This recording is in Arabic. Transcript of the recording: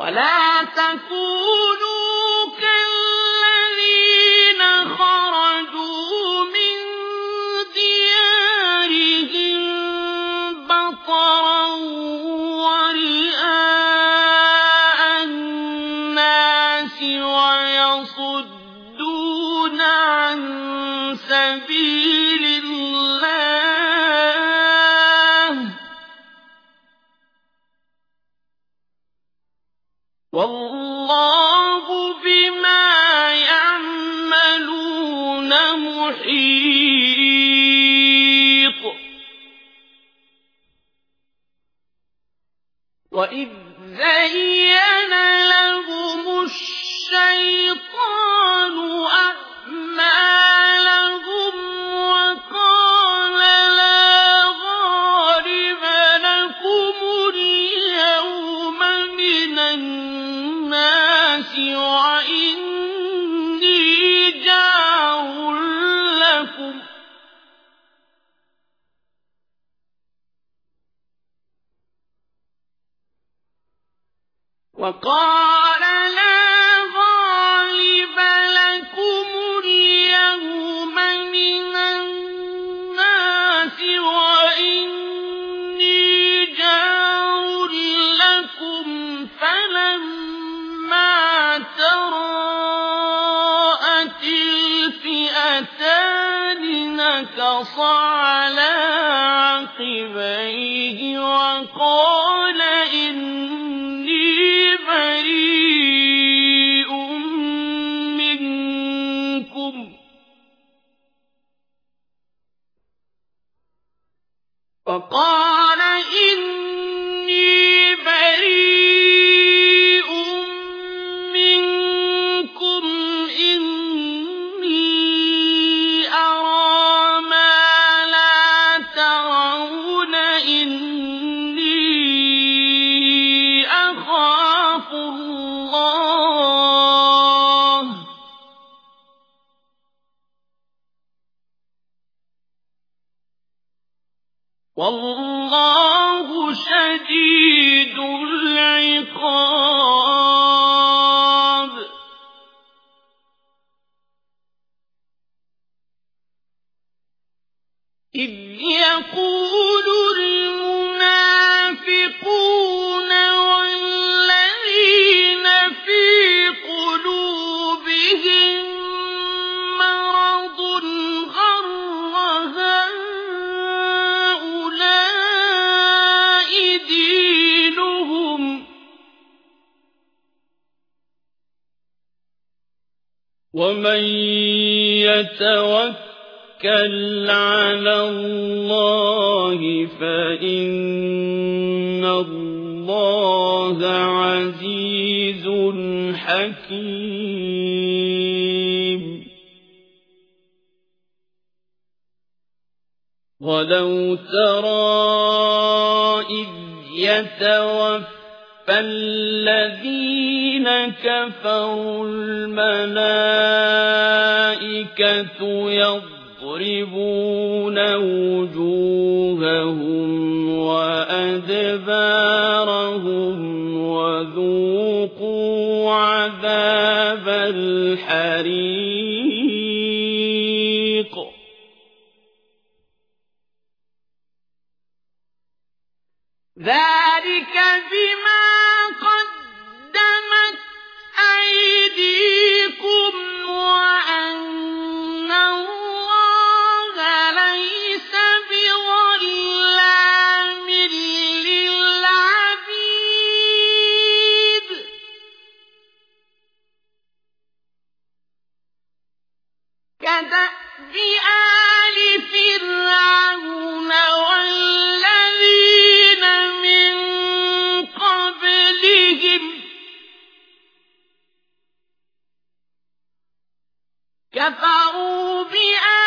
ولا تكونوا كالذين خرجوا من ديارهم بطرا ورئاء الناس ويصدون والله بما يعملون محيط. وإذ وإني جار لكم. وقال نكص على عقبيه وقال إني بريء منكم. وقال والله شديد العقاب. إذ يقول ومن يتوكل على الله فإن الله عزيز حكيم. ولو ترى إذ يتوفى فالذين كفروا الملائكة يضربون وجوههم وأدبارهم وذوقوا عذاب الحريق ذلك كفروا بآيات